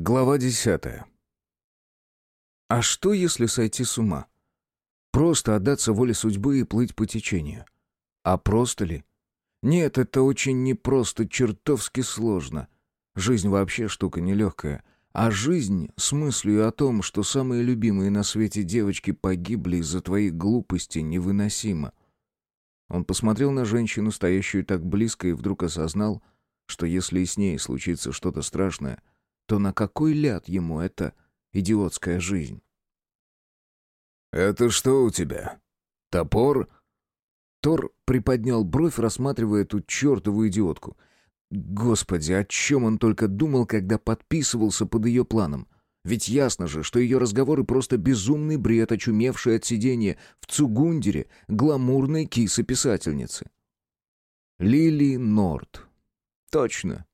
Глава десятая. А что, если сойти с ума? Просто отдаться воле судьбы и плыть по течению. А просто ли? Нет, это очень непросто, чертовски сложно. Жизнь вообще штука нелегкая. А жизнь с мыслью о том, что самые любимые на свете девочки погибли из-за твоей глупости, невыносима. Он посмотрел на женщину, стоящую так близко, и вдруг осознал, что если и с ней случится что-то страшное — то на какой ляд ему эта идиотская жизнь? «Это что у тебя? Топор?» Тор приподнял бровь, рассматривая эту чертову идиотку. Господи, о чем он только думал, когда подписывался под ее планом? Ведь ясно же, что ее разговоры просто безумный бред, очумевший от сидения в Цугундере гламурной кисы-писательницы. Лили Норд. Точно.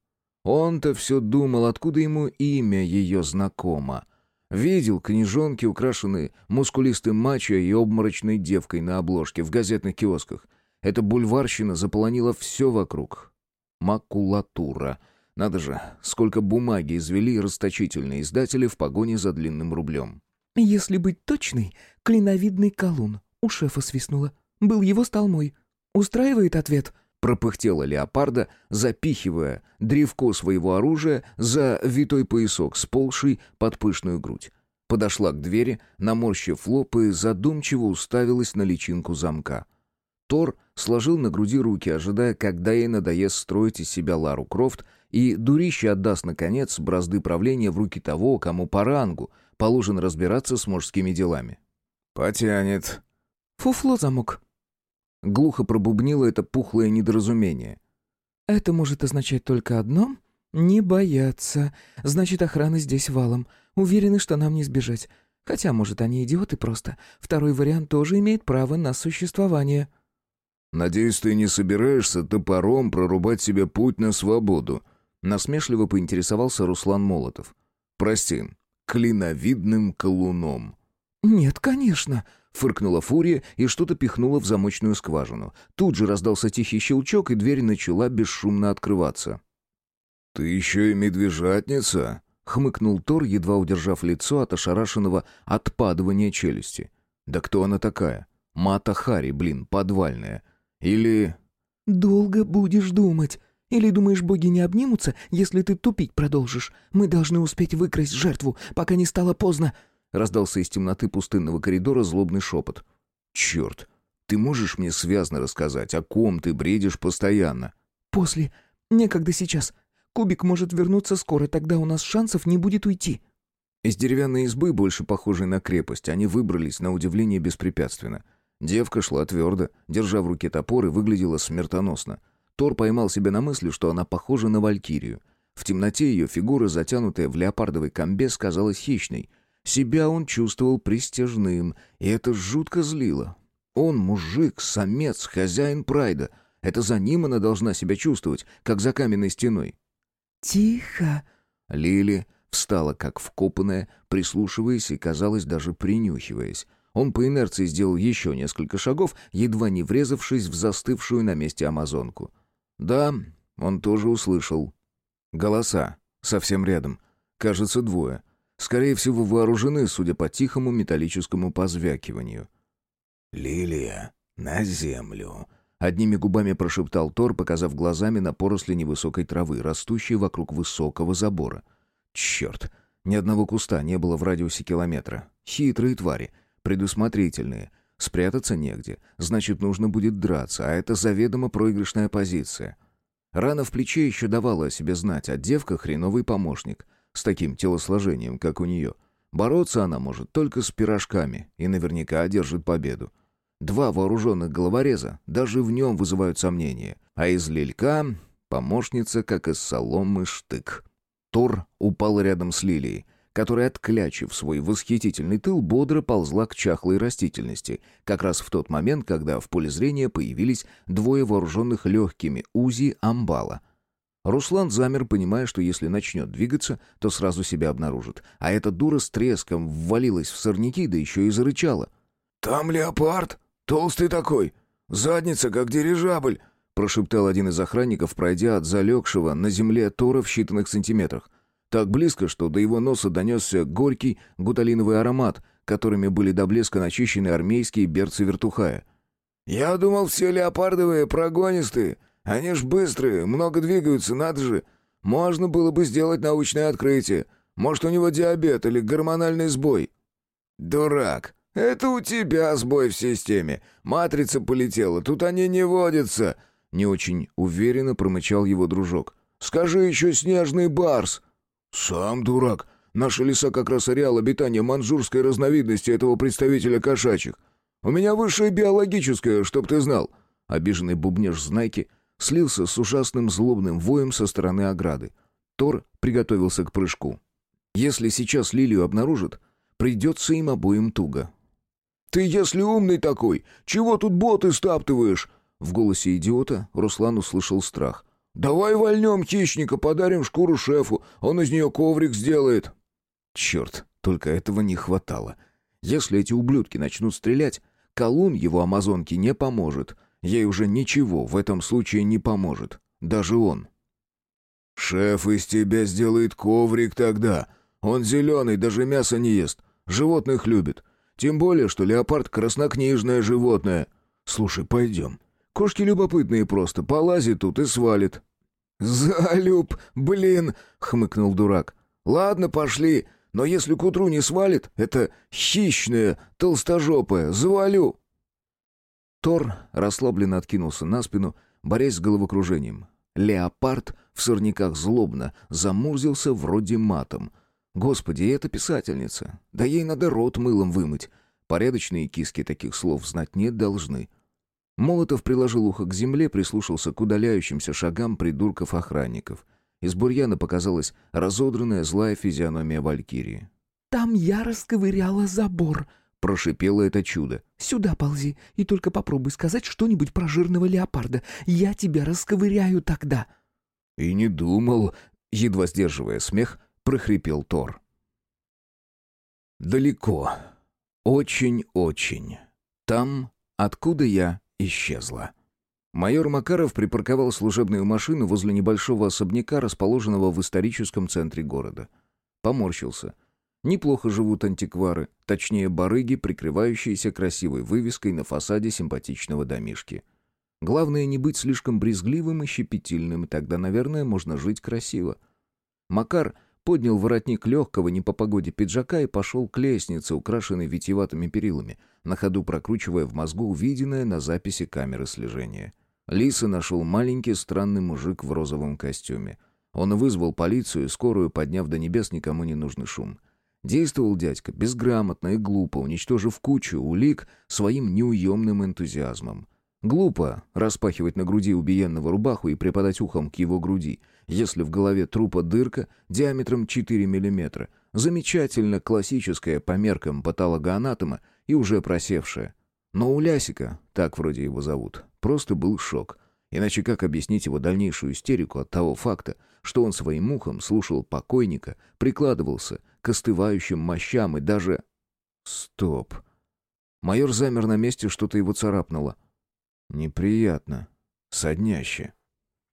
Он-то все думал, откуда ему имя ее знакомо. Видел книжонки, украшенные мускулистым мачо и обморочной девкой на обложке в газетных киосках. Эта бульварщина заполонила все вокруг. Макулатура. Надо же, сколько бумаги извели расточительные издатели в погоне за длинным рублем. «Если быть точной, клиновидный колун. У шефа свистнула. Был его, стал мой. Устраивает ответ?» Пропыхтела леопарда, запихивая древко своего оружия за витой поясок, сползший под пышную грудь. Подошла к двери, наморщив лоб и задумчиво уставилась на личинку замка. Тор сложил на груди руки, ожидая, когда ей надоест строить из себя Лару Крофт, и дурище отдаст, наконец, бразды правления в руки того, кому по рангу положено разбираться с мужскими делами. «Потянет». «Фуфло замок», Глухо пробубнило это пухлое недоразумение. «Это может означать только одно — не бояться. Значит, охрана здесь валом. Уверены, что нам не сбежать. Хотя, может, они идиоты просто. Второй вариант тоже имеет право на существование». «Надеюсь, ты не собираешься топором прорубать себе путь на свободу?» Насмешливо поинтересовался Руслан Молотов. «Прости, клиновидным колуном». «Нет, конечно», Фыркнула фурия и что-то пихнула в замочную скважину. Тут же раздался тихий щелчок, и дверь начала бесшумно открываться. «Ты еще и медвежатница?» — хмыкнул Тор, едва удержав лицо от ошарашенного отпадывания челюсти. «Да кто она такая? Мата Хари, блин, подвальная. Или...» «Долго будешь думать. Или думаешь, боги не обнимутся, если ты тупить продолжишь? Мы должны успеть выкрасть жертву, пока не стало поздно. Раздался из темноты пустынного коридора злобный шепот. «Черт! Ты можешь мне связно рассказать, о ком ты бредишь постоянно?» «После. Некогда сейчас. Кубик может вернуться скоро, тогда у нас шансов не будет уйти». Из деревянной избы, больше похожей на крепость, они выбрались на удивление беспрепятственно. Девка шла твердо, держа в руке топор и выглядела смертоносно. Тор поймал себя на мысли, что она похожа на валькирию. В темноте ее фигура, затянутая в леопардовый комбез, казалась хищной — себя он чувствовал престижным, и это жутко злило. Он мужик, самец, хозяин прайда. Это за ним она должна себя чувствовать, как за каменной стеной. «Тихо!» Лили встала как вкопанная, прислушиваясь и, казалось, даже принюхиваясь. Он по инерции сделал еще несколько шагов, едва не врезавшись в застывшую на месте амазонку. Да, он тоже услышал. Голоса. Совсем рядом. Кажется, двое. Скорее всего, вооружены, судя по тихому металлическому позвякиванию. «Лилия, на землю!» Одними губами прошептал Тор, показав глазами на поросли невысокой травы, растущей вокруг высокого забора. «Черт! Ни одного куста не было в радиусе километра. Хитрые твари, предусмотрительные. Спрятаться негде, значит, нужно будет драться, а это заведомо проигрышная позиция». Рана в плече еще давала о себе знать, а девка — хреновый помощник с таким телосложением, как у нее. Бороться она может только с пирожками и наверняка одержит победу. Два вооруженных головореза даже в нем вызывают сомнения, а из лилька помощница, как из соломы, штык. Тор упал рядом с Лилией, которая, отклячив свой восхитительный тыл, бодро ползла к чахлой растительности, как раз в тот момент, когда в поле зрения появились двое вооруженных легкими УЗИ Амбала — Руслан замер, понимая, что если начнет двигаться, то сразу себя обнаружит. А эта дура с треском ввалилась в сорняки, да еще и зарычала. «Там леопард? Толстый такой. Задница, как дирижабль», — прошептал один из охранников, пройдя от залегшего на земле Тора в считанных сантиметрах. Так близко, что до его носа донесся горький гуталиновый аромат, которыми были до блеска начищены армейские берцы вертухая. «Я думал, все леопардовые прогонистые. Они ж быстрые, много двигаются, надо же. Можно было бы сделать научное открытие. Может, у него диабет или гормональный сбой?» «Дурак! Это у тебя сбой в системе. Матрица полетела, тут они не водятся!» Не очень уверенно промычал его дружок. «Скажи еще снежный барс!» «Сам дурак. Наши леса как раз ареал обитания манжурской разновидности этого представителя кошачьих. У меня высшее биологическое, чтоб ты знал». Обиженный бубнеж Знайки слился с ужасным злобным воем со стороны ограды. Тор приготовился к прыжку. Если сейчас Лилию обнаружат, придется им обоим туго. «Ты, если умный такой, чего тут боты стаптываешь?» В голосе идиота Руслан услышал страх. «Давай вольнем хищника, подарим шкуру шефу, он из нее коврик сделает». Черт, только этого не хватало. Если эти ублюдки начнут стрелять, колун его амазонке не поможет. Ей уже ничего в этом случае не поможет. Даже он. «Шеф из тебя сделает коврик тогда. Он зеленый, даже мясо не ест. Животных любит. Тем более, что леопард — краснокнижное животное. Слушай, пойдем. Кошки любопытные просто, полазит тут и свалит». «Залюб, блин!» — хмыкнул дурак. «Ладно, пошли, но если к утру не свалит, это хищное, толстожопое, завалю!» Тор расслабленно откинулся на спину, борясь с головокружением. Леопард в сорняках злобно замурзился вроде матом — Господи, это писательница. Да ей надо рот мылом вымыть. Порядочные киски таких слов знать не должны. Молотов приложил ухо к земле, прислушался к удаляющимся шагам придурков-охранников. Из бурьяна показалась разодранная злая физиономия Валькирии. «Там я расковыряла забор», — прошипело это чудо. «Сюда ползи, и только попробуй сказать что-нибудь про жирного леопарда. Я тебя расковыряю тогда». «И не думал», — едва сдерживая смех, — прохрипел Тор. «Далеко. Очень-очень. Там, откуда я исчезла». Майор Макаров припарковал служебную машину возле небольшого особняка, расположенного в историческом центре города. Поморщился. Неплохо живут антиквары, точнее барыги, прикрывающиеся красивой вывеской на фасаде симпатичного домишки. Главное не быть слишком брезгливым и щепетильным, тогда, наверное, можно жить красиво. Макар поднял воротник легкого не по погоде пиджака и пошел к лестнице, украшенной витиеватыми перилами, на ходу прокручивая в мозгу увиденное на записи камеры слежения. Лиса нашел маленький странный мужик в розовом костюме. Он вызвал полицию и скорую, подняв до небес никому не нужный шум. Действовал дядька безграмотно и глупо, уничтожив кучу улик своим неуемным энтузиазмом. Глупо распахивать на груди убиенного рубаху и припадать ухом к его груди, если в голове трупа дырка диаметром 4 мм. Замечательно классическая по меркам патологоанатома и уже просевшая. Но у Лясика, так вроде его зовут, просто был шок. Иначе как объяснить его дальнейшую истерику от того факта, что он своим ухом слушал покойника, прикладывался к остывающим мощам и даже... Стоп. Майор замер на месте, что-то его царапнуло. Неприятно. Содняще.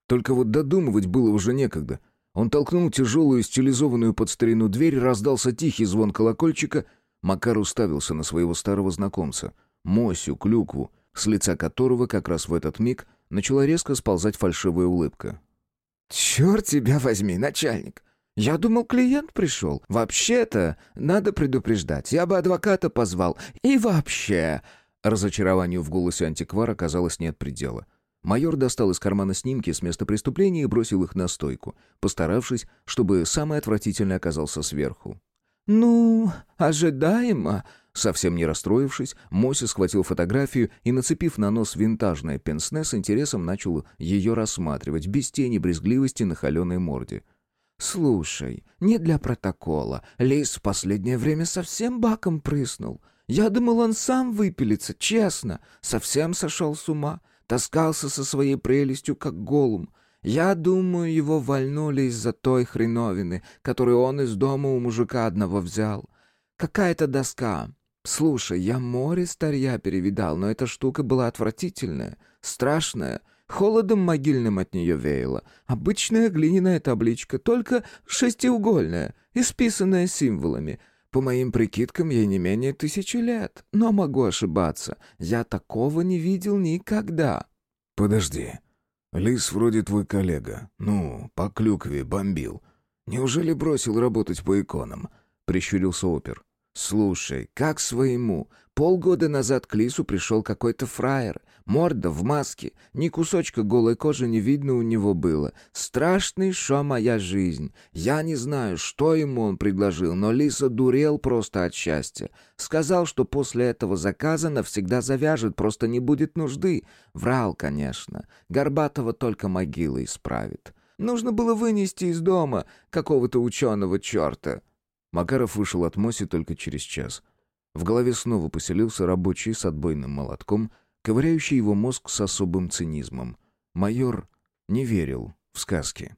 Только вот додумывать было уже некогда. Он толкнул тяжелую, стилизованную под старину дверь, раздался тихий звон колокольчика. Макар уставился на своего старого знакомца, Мосю, клюкву, с лица которого как раз в этот миг начала резко сползать фальшивая улыбка. «Черт тебя возьми, начальник! Я думал, клиент пришел. Вообще-то, надо предупреждать, я бы адвоката позвал. И вообще...» Разочарованию в голосе антиквара казалось нет предела. Майор достал из кармана снимки с места преступления и бросил их на стойку, постаравшись, чтобы самый отвратительный оказался сверху. «Ну, ожидаемо», Совсем не расстроившись, Моси схватил фотографию и, нацепив на нос винтажное пенсне, с интересом начал ее рассматривать, без тени брезгливости на холеной морде. «Слушай, не для протокола. Лейс в последнее время совсем баком прыснул. Я думал, он сам выпилится, честно. Совсем сошел с ума. Таскался со своей прелестью, как голум. Я думаю, его вольнули из-за той хреновины, которую он из дома у мужика одного взял. Какая-то доска. Слушай, я море старья перевидал, но эта штука была отвратительная, страшная. Холодом могильным от нее веяло. Обычная глиняная табличка, только шестиугольная, исписанная символами. По моим прикидкам, ей не менее тысячи лет. Но могу ошибаться. Я такого не видел никогда. «Подожди. Лис вроде твой коллега. Ну, по клюкве бомбил. Неужели бросил работать по иконам?» — прищурился опер. «Слушай, как своему. Полгода назад к Лису пришел какой-то фраер. Морда в маске. Ни кусочка голой кожи не видно у него было. Страшный шо моя жизнь. Я не знаю, что ему он предложил, но Лиса дурел просто от счастья. Сказал, что после этого заказа навсегда завяжет, просто не будет нужды. Врал, конечно. Горбатого только могила исправит. Нужно было вынести из дома какого-то ученого черта». Макаров вышел от Моси только через час. В голове снова поселился рабочий с отбойным молотком, ковыряющий его мозг с особым цинизмом. Майор не верил в сказки.